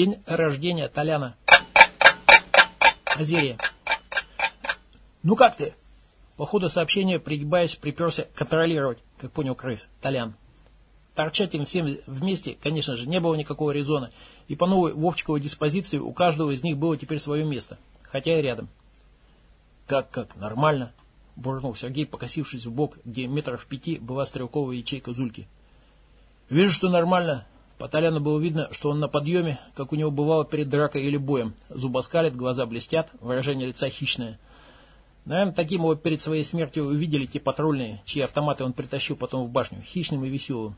День рождения Толяна. Азерия. Ну как ты? По ходу сообщения, пригибаясь, приперся контролировать, как понял крыс, Толян. Торчать им всем вместе, конечно же, не было никакого резона, и по новой Вовчиковой диспозиции у каждого из них было теперь свое место, хотя и рядом. «Как-как, нормально?» – буркнул Сергей, покосившись в бок, где метров пяти была стрелковая ячейка Зульки. «Вижу, что нормально. По Толяну было видно, что он на подъеме, как у него бывало перед дракой или боем. Зуба скалит, глаза блестят, выражение лица хищное. Наверное, таким его перед своей смертью увидели те патрульные, чьи автоматы он притащил потом в башню, хищным и веселым.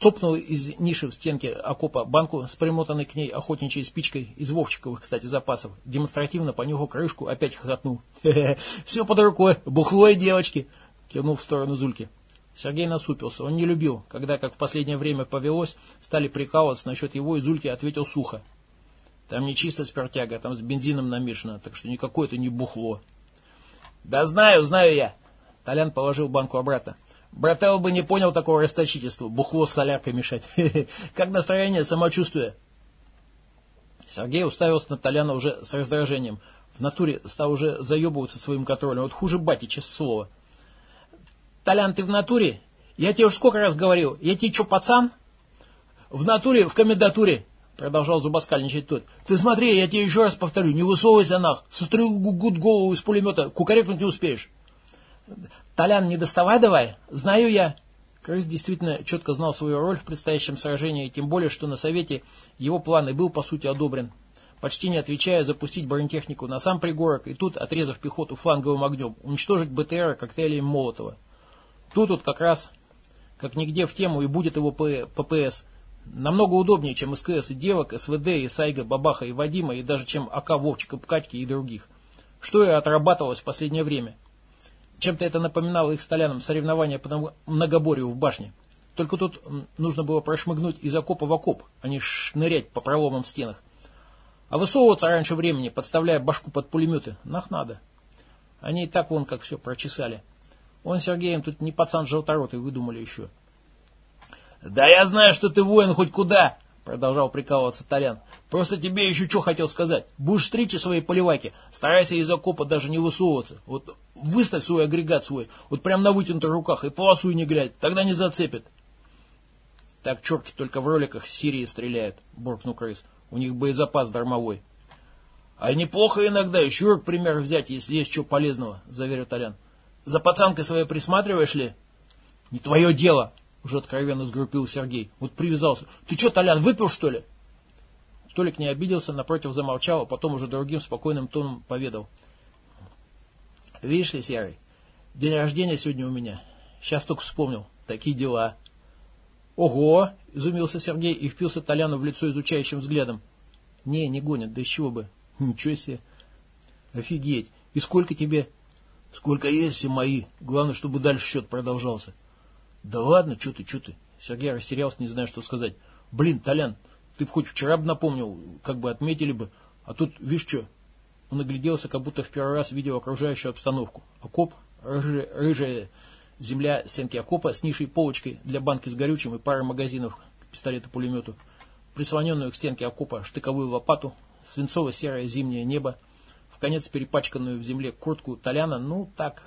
Цопнул из ниши в стенке окопа банку с примотанной к ней охотничьей спичкой, из Вовчиковых, кстати, запасов. Демонстративно понюхал крышку, опять хохотнул. «Хе-хе, все под рукой, бухло и девочки!» Кивнул в сторону Зульки. Сергей насупился. Он не любил, когда, как в последнее время повелось, стали прикалываться насчет его, и Зульки ответил сухо. Там не чисто спиртяга, там с бензином намешано, так что никакое это не бухло. Да знаю, знаю я. Толян положил банку обратно. Брател бы не понял такого расточительства, бухло с соляркой мешать. Как настроение, самочувствие? Сергей уставился на Толяна уже с раздражением. В натуре стал уже заебываться своим контролем. Вот хуже бати, честное слово. Толян, в натуре? Я тебе уж сколько раз говорил. Я тебе что, пацан? В натуре, в комендатуре, продолжал зубоскальничать тот. Ты смотри, я тебе еще раз повторю, не высовывайся нах. Сострелю гуд голову из пулемета, кукарекнуть не успеешь. Толян, не доставай давай. Знаю я. Крыс действительно четко знал свою роль в предстоящем сражении, тем более, что на совете его план и был, по сути, одобрен. Почти не отвечая, запустить бронетехнику на сам пригорок и тут, отрезав пехоту фланговым огнем, уничтожить БТР коктейлями Молотова. Тут вот как раз, как нигде в тему, и будет его ППС. Намного удобнее, чем СКС и Девок, СВД и Сайга, Бабаха и Вадима, и даже чем АК Вовчика, Катьки и других. Что и отрабатывалось в последнее время. Чем-то это напоминало их столянам соревнования по многоборью в башне. Только тут нужно было прошмыгнуть из окопа в окоп, а не шнырять по проломам в стенах. А высовываться раньше времени, подставляя башку под пулеметы, нах надо. Они и так вон как все прочесали. Он Сергеем тут не пацан желторотый выдумали еще. «Да я знаю, что ты воин хоть куда!» Продолжал прикалываться Толян. «Просто тебе еще что хотел сказать. Будешь стричь свои поливаки, старайся из окопа даже не высовываться. Вот выставь свой агрегат свой, вот прям на вытянутых руках, и полосуй не глядь, тогда не зацепит». «Так черки только в роликах с Сирии стреляют», буркнул крыс. «У них боезапас дармовой». «А неплохо иногда еще, к примеру, взять, если есть что полезного», заверил Толян. За пацанкой своей присматриваешь ли? Не твое дело, уже откровенно сгруппил Сергей. Вот привязался. Ты что, Толян, выпил что ли? Толик не обиделся, напротив замолчал, а потом уже другим спокойным тоном поведал. Видишь ли, Серый, день рождения сегодня у меня. Сейчас только вспомнил. Такие дела. Ого! Изумился Сергей и впился Толяну в лицо изучающим взглядом. Не, не гонят, да чего бы. Ничего себе. Офигеть. И сколько тебе? Сколько есть, все мои. Главное, чтобы дальше счет продолжался. Да ладно, что ты, что ты. Сергей растерялся, не зная, что сказать. Блин, Толян, ты бы хоть вчера бы напомнил, как бы отметили бы. А тут, видишь что, он огляделся, как будто в первый раз видел окружающую обстановку. Окоп, рыжая, рыжая земля, стенки окопа с нишей полочкой для банки с горючим и парой магазинов к пистолету-пулемету. Прислоненную к стенке окопа штыковую лопату, свинцово-серое зимнее небо, в конец перепачканную в земле куртку Толяна, ну так,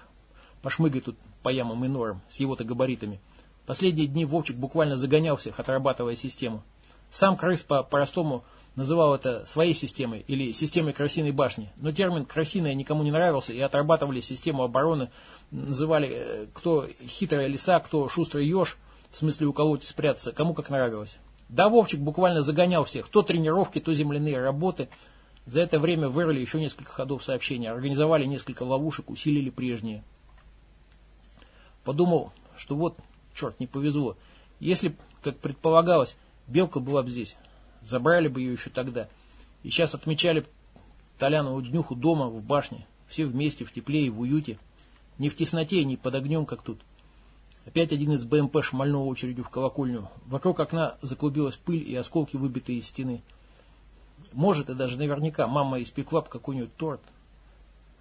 пошмыгай тут по ямам и норам, с его-то габаритами. Последние дни Вовчик буквально загонял всех, отрабатывая систему. Сам крыс по-простому называл это своей системой или системой крысиной башни. Но термин «крысиная» никому не нравился, и отрабатывали систему обороны, называли э, кто хитрая лиса, кто шустрый еж, в смысле уколоть и спрятаться, кому как нравилось. Да, Вовчик буквально загонял всех, то тренировки, то земляные работы – за это время вырыли еще несколько ходов сообщения, организовали несколько ловушек, усилили прежние. Подумал, что вот, черт, не повезло. Если, как предполагалось, Белка была бы здесь, забрали бы ее еще тогда. И сейчас отмечали Толянову днюху дома, в башне. Все вместе, в тепле и в уюте. Не в тесноте, не под огнем, как тут. Опять один из БМП шмальнул очередью в колокольню. Вокруг окна заклубилась пыль и осколки, выбитые из стены. Может, и даже наверняка мама испекла бы какой-нибудь торт.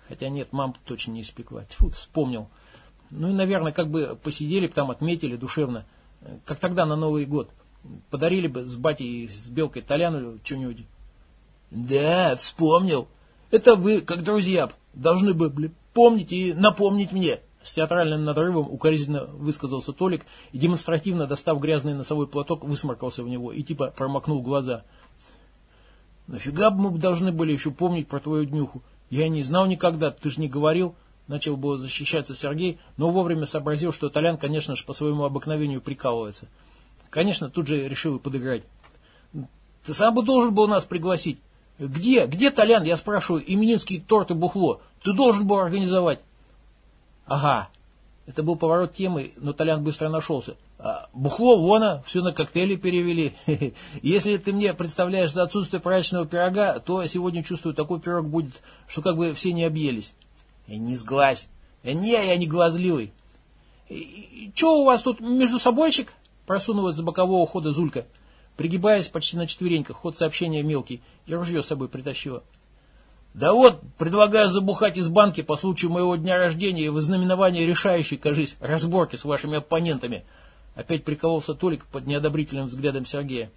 Хотя нет, мама точно не испекла. Тьфу, вспомнил. Ну и, наверное, как бы посидели там, отметили душевно. Как тогда на Новый год. Подарили бы с батей, с Белкой Толяну что-нибудь. Да, вспомнил. Это вы, как друзья, должны бы блин, помнить и напомнить мне. С театральным надрывом укоризненно высказался Толик и, демонстративно достав грязный носовой платок, высморкался в него и типа промокнул глаза. «Нафига бы мы должны были еще помнить про твою днюху? Я не знал никогда, ты же не говорил». Начал было защищаться Сергей, но вовремя сообразил, что Толян, конечно же, по своему обыкновению прикалывается. Конечно, тут же решил и подыграть. «Ты сам бы должен был нас пригласить. Где? Где, Толян, я спрашиваю, именинский торт и бухло? Ты должен был организовать». Ага. Это был поворот темы, но Толян быстро нашелся. А, бухло вона, все на коктейли перевели. Если ты мне представляешь за отсутствие праздничного пирога, то сегодня чувствую, такой пирог будет, что как бы все не объелись. Не сглазь. Не, я не глазливый. Че у вас тут между собойчик? Просунулась за бокового хода Зулька, пригибаясь почти на четвереньках, ход сообщения мелкий, и ружье с собой притащила. Да вот, предлагаю забухать из банки по случаю моего дня рождения и вознаменования решающей, кажись, разборки с вашими оппонентами. Опять прикололся Толик под неодобрительным взглядом Сергея.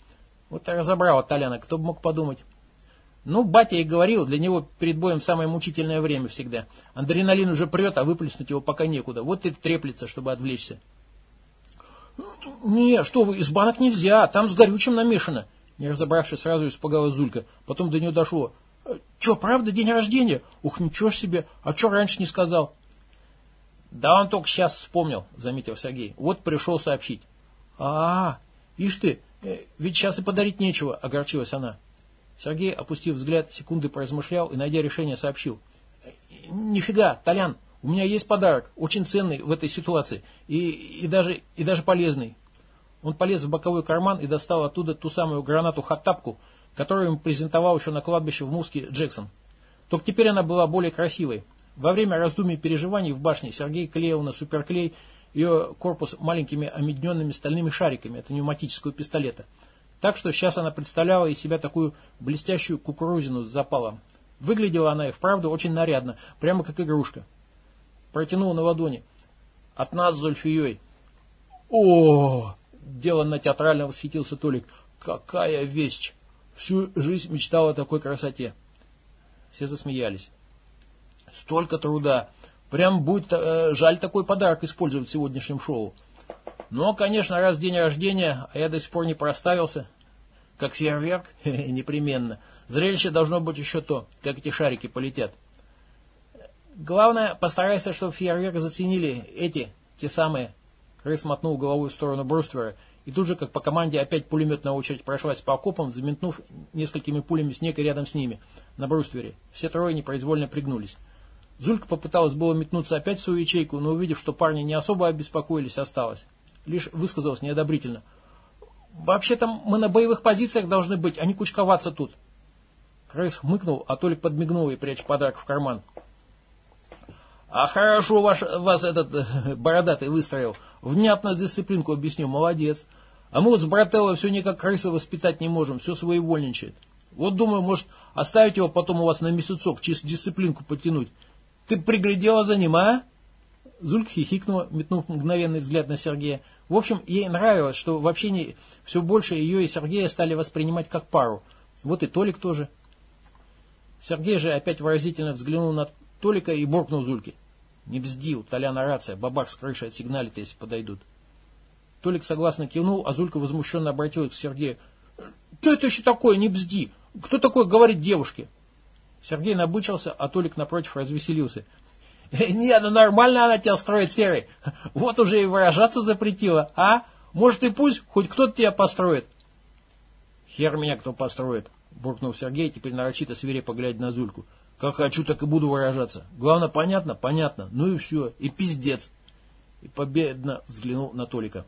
Вот и разобрал Толяна, кто бы мог подумать. Ну, батя и говорил, для него перед боем самое мучительное время всегда. Адреналин уже прет, а выплеснуть его пока некуда. Вот и треплется, чтобы отвлечься. «Не, что вы, из банок нельзя, там с горючим намешано», не разобравшись, сразу испугалась Зулька. Потом до нее дошло. Че, правда, день рождения? Ух, ничего себе, а что раньше не сказал? Да он только сейчас вспомнил, заметил Сергей. Вот пришел сообщить. А, -а, ишь ты, э, ведь сейчас и подарить нечего, огорчилась она. Сергей, опустив взгляд, секунды поразмышлял и, найдя решение, сообщил. Нифига, Толян, у меня есть подарок, очень ценный в этой ситуации и, и, даже, и даже полезный. Он полез в боковой карман и достал оттуда ту самую гранату-хаттапку, которую ему презентовал еще на кладбище в Муске Джексон. Только теперь она была более красивой. Во время раздумий и переживаний в башне Сергей клеил на суперклей ее корпус маленькими омедненными стальными шариками от пневматического пистолета. Так что сейчас она представляла из себя такую блестящую кукурузину с запалом. Выглядела она и вправду очень нарядно, прямо как игрушка. Протянул на ладони. От нас с Зульфией. О, деланно театрально восхитился Толик. Какая вещь! Всю жизнь мечтал о такой красоте. Все засмеялись. Столько труда. Прям будет э, жаль такой подарок использовать в сегодняшнем шоу. Но, конечно, раз день рождения, а я до сих пор не проставился, как фейерверк, непременно. Зрелище должно быть еще то, как эти шарики полетят. Главное, постарайся, чтобы фейерверк заценили эти, те самые. Крыс мотнул головой в сторону бруствера и тут же, как по команде, опять пулеметная очередь прошлась по окопам, заметнув несколькими пулями снег и рядом с ними, на бруствере. Все трое непроизвольно пригнулись. Зулька попыталась было метнуться опять в свою ячейку, но увидев, что парни не особо обеспокоились, осталась. Лишь высказалась неодобрительно. «Вообще-то мы на боевых позициях должны быть, а не кучковаться тут». Крыс хмыкнул, а Толик подмигнул и прячь подарок в карман. «А хорошо ваш, вас этот бородатый выстроил. Внятно дисциплинку объяснил. Молодец. А мы вот с брателло все никак крысы воспитать не можем, все своевольничает. Вот думаю, может, оставить его потом у вас на месяцок, чисто дисциплинку потянуть. Ты приглядела за ним, а? Зулька хихикнула, метнув мгновенный взгляд на Сергея. В общем, ей нравилось, что в общении все больше ее и Сергея стали воспринимать как пару. Вот и Толик тоже. Сергей же опять выразительно взглянул на Толика и буркнул Зульке. Не бзди, у Толяна рация, бабах с крыши отсигналит, если подойдут. Толик согласно кивнул, а Зулька возмущенно обратилась к Сергею. Что это еще такое, не бзди? Кто такое говорит девушке? Сергей набычился, а Толик напротив развеселился. Не, ну нормально она тебя строит, Серый. Вот уже и выражаться запретила, а? Может и пусть, хоть кто-то тебя построит. Хер меня кто построит, буркнул Сергей, теперь нарочито свирепо глядя на Зульку. Как хочу, так и буду выражаться. Главное, понятно? Понятно. Ну и все. И пиздец. И победно взглянул на Толика.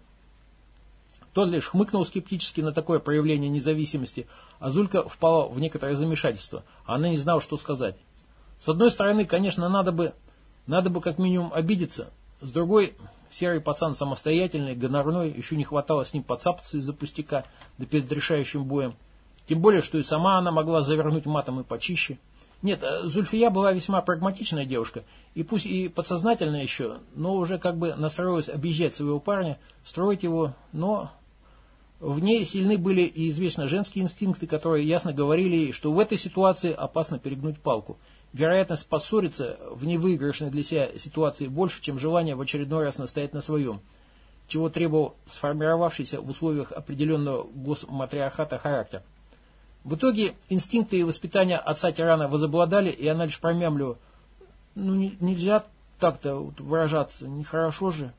Тот лишь хмыкнул скептически на такое проявление независимости, а Зулька впала в некоторое замешательство. Она не знала, что сказать. С одной стороны, конечно, надо бы, надо бы как минимум обидеться. С другой, серый пацан самостоятельный, гонорной, еще не хватало с ним подцапаться из-за пустяка, да перед решающим боем. Тем более, что и сама она могла завернуть матом и почище. Нет, э, Зульфия была весьма прагматичная девушка, и пусть и подсознательно еще, но уже как бы настроилась объезжать своего парня, строить его, но В ней сильны были и известно женские инстинкты, которые ясно говорили ей, что в этой ситуации опасно перегнуть палку. Вероятность поссориться в невыигрышной для себя ситуации больше, чем желание в очередной раз настоять на своем, чего требовал сформировавшийся в условиях определенного госматриархата характер. В итоге инстинкты и воспитание отца-тирана возобладали, и она лишь промямлила, ну нельзя так-то вот выражаться, нехорошо же.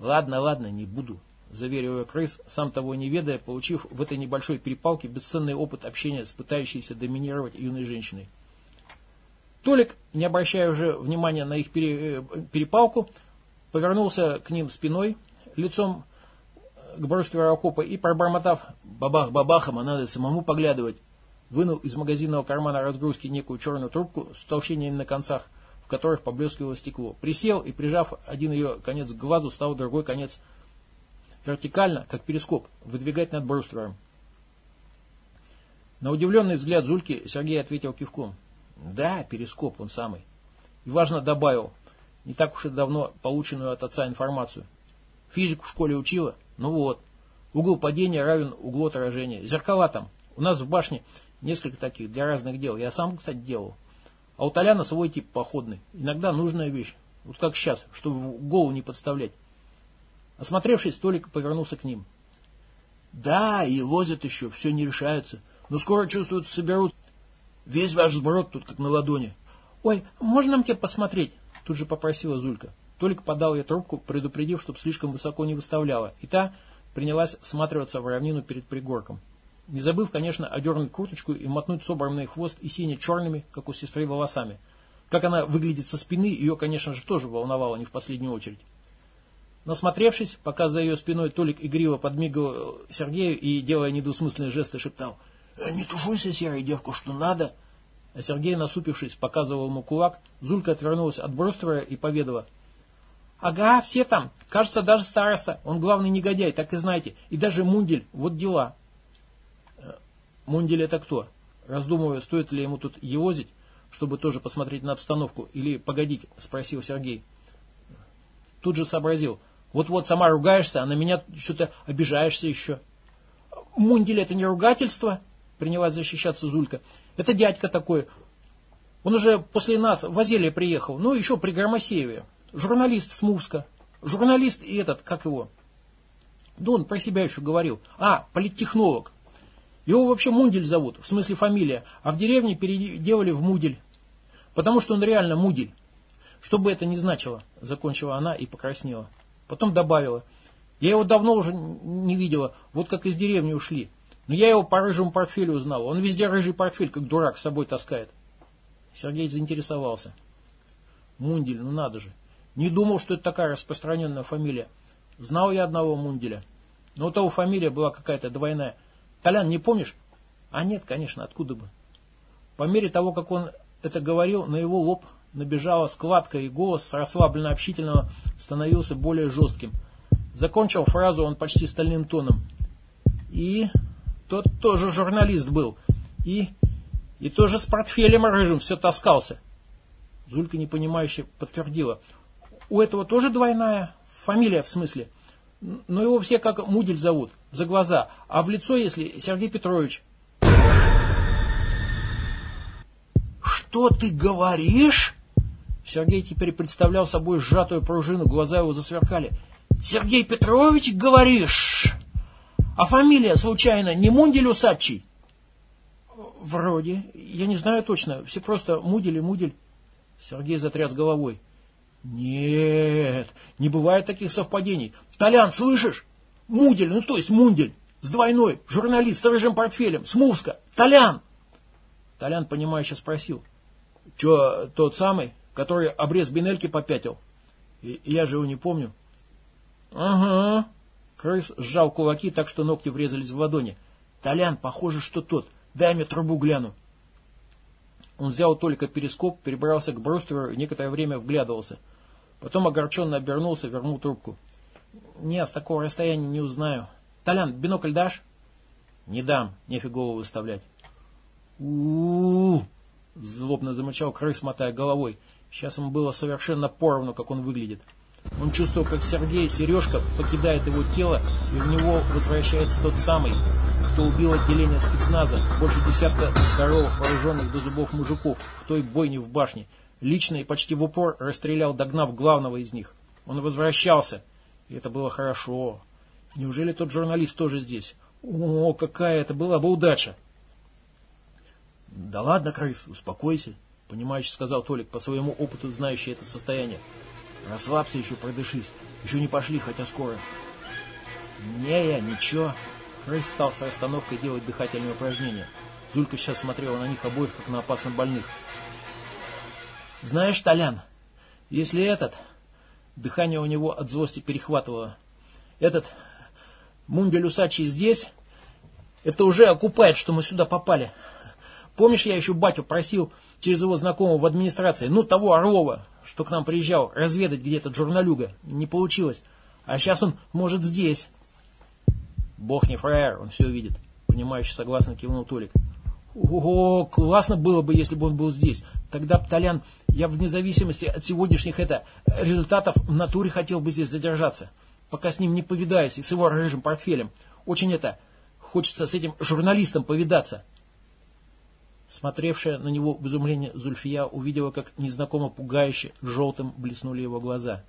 Ладно, ладно, не буду, заверил ее крыс, сам того не ведая, получив в этой небольшой перепалке бесценный опыт общения с пытающейся доминировать юной женщиной. Толик, не обращая уже внимания на их э, перепалку, повернулся к ним спиной, лицом к брустверу окопа и, пробормотав «бабах-бабахом, а надо самому поглядывать», вынул из магазинного кармана разгрузки некую черную трубку с толщениями на концах, в которых поблескивало стекло. Присел и, прижав один ее конец к глазу, стал другой конец вертикально, как перископ, выдвигать над бруствером. На удивленный взгляд Зульки Сергей ответил кивком. Да, перископ, он самый. И важно добавил, не так уж и давно полученную от отца информацию. Физику в школе учила? Ну вот. Угол падения равен углу отражения. Зеркала там. У нас в башне несколько таких для разных дел. Я сам, кстати, делал. А у Толяна свой тип походный. Иногда нужная вещь. Вот как сейчас, чтобы голову не подставлять. Осмотревшись, Толик повернулся к ним. Да, и лозят еще, все не решаются. Но скоро, чувствуют, соберут Весь ваш сброд тут как на ладони. Ой, можно нам тебя посмотреть? Тут же попросила Зулька. Толик подал ей трубку, предупредив, чтобы слишком высоко не выставляла. И та принялась всматриваться в равнину перед пригорком. Не забыв, конечно, одернуть курточку и мотнуть собранный хвост и сине-черными, как у сестры, волосами. Как она выглядит со спины, ее, конечно же, тоже волновало не в последнюю очередь. Насмотревшись, пока за ее спиной Толик игриво подмигивал Сергею и, делая недвусмысленные жесты, шептал – Э, «Не тушуйся, серая девка, что надо!» А Сергей, насупившись, показывал ему кулак. Зулька отвернулась от брустера и поведала. «Ага, все там. Кажется, даже староста. Он главный негодяй, так и знаете. И даже Мундель. Вот дела». Э, «Мундель это кто?» Раздумывая, стоит ли ему тут евозить, чтобы тоже посмотреть на обстановку, или погодить, спросил Сергей. Тут же сообразил. Вот-вот сама ругаешься, а на меня что-то обижаешься еще. Мундель это не ругательство? принялась защищаться Зулька. Это дядька такой. Он уже после нас в Азелия приехал, ну еще при Громосееве. Журналист с Мувска. Журналист и этот, как его? Да он про себя еще говорил. А, политтехнолог. Его вообще Мундель зовут, в смысле фамилия, а в деревне переделали в Мудель. Потому что он реально Мудель. Что бы это ни значило, закончила она и покраснела. Потом добавила. Я его давно уже не видела, вот как из деревни ушли. Но я его по рыжему портфелю узнал. Он везде рыжий портфель, как дурак, с собой таскает. Сергей заинтересовался. Мундель, ну надо же. Не думал, что это такая распространенная фамилия. Знал я одного Мунделя. Но у того фамилия была какая-то двойная. Толян, не помнишь? А нет, конечно, откуда бы. По мере того, как он это говорил, на его лоб набежала складка, и голос расслабленно общительного становился более жестким. Закончил фразу он почти стальным тоном. И тот тоже журналист был. И, и тоже с портфелем рыжим все таскался. Зулька непонимающе подтвердила. У этого тоже двойная фамилия, в смысле. Но его все как Мудель зовут, за глаза. А в лицо, если Сергей Петрович. Что ты говоришь? Сергей теперь представлял собой сжатую пружину, глаза его засверкали. Сергей Петрович, говоришь? А фамилия, случайно, не Мундель Усачий? Вроде. Я не знаю точно. Все просто Мудель и Мудель. Сергей затряс головой. Нет, не бывает таких совпадений. Толян, слышишь? Мудель, ну то есть Мундель. С двойной, журналист с рыжим портфелем, с Мувска. Толян! Толян, понимающе спросил. Че, тот самый, который обрез Бинельки попятил? И, я же его не помню. Ага, Крыс сжал кулаки так, что ногти врезались в ладони. «Толян, похоже, что тот. Дай мне трубу гляну». Он взял только перископ, перебрался к брустеру и некоторое время вглядывался. Потом огорченно обернулся, вернул трубку. «Не, с такого расстояния не узнаю. Толян, бинокль дашь?» «Не дам, нефиг голову выставлять». у, -у, -у злобно замычал крыс, мотая головой. Сейчас ему было совершенно поровну, как он выглядит. Он чувствовал, как Сергей Сережка покидает его тело, и в него возвращается тот самый, кто убил отделение спецназа, больше десятка здоровых, вооруженных до зубов мужиков в той бойне в башне. Лично и почти в упор расстрелял, догнав главного из них. Он возвращался, и это было хорошо. Неужели тот журналист тоже здесь? О, какая это была бы удача! Да ладно, крыс, успокойся, понимающе сказал Толик, по своему опыту знающий это состояние. Расслабься еще, продышись. Еще не пошли, хотя скоро. Не, я, ничего. Крыс стал с расстановкой делать дыхательные упражнения. Зулька сейчас смотрела на них обоих, как на опасно больных. Знаешь, Толян, если этот... Дыхание у него от злости перехватывало. Этот Мумбель Усачий здесь, это уже окупает, что мы сюда попали. Помнишь, я еще батю просил через его знакомого в администрации, ну, того Орлова, что к нам приезжал разведать, где этот журналюга. Не получилось. А сейчас он, может, здесь. Бог не фраер, он все видит. Понимающе согласно кивнул Толик. Ого, классно было бы, если бы он был здесь. Тогда, Толян, я вне зависимости от сегодняшних это результатов в натуре хотел бы здесь задержаться. Пока с ним не повидаюсь и с его рыжим портфелем. Очень это, хочется с этим журналистом повидаться. Смотревшая на него в изумлении Зульфия увидела, как незнакомо пугающе желтым блеснули его глаза.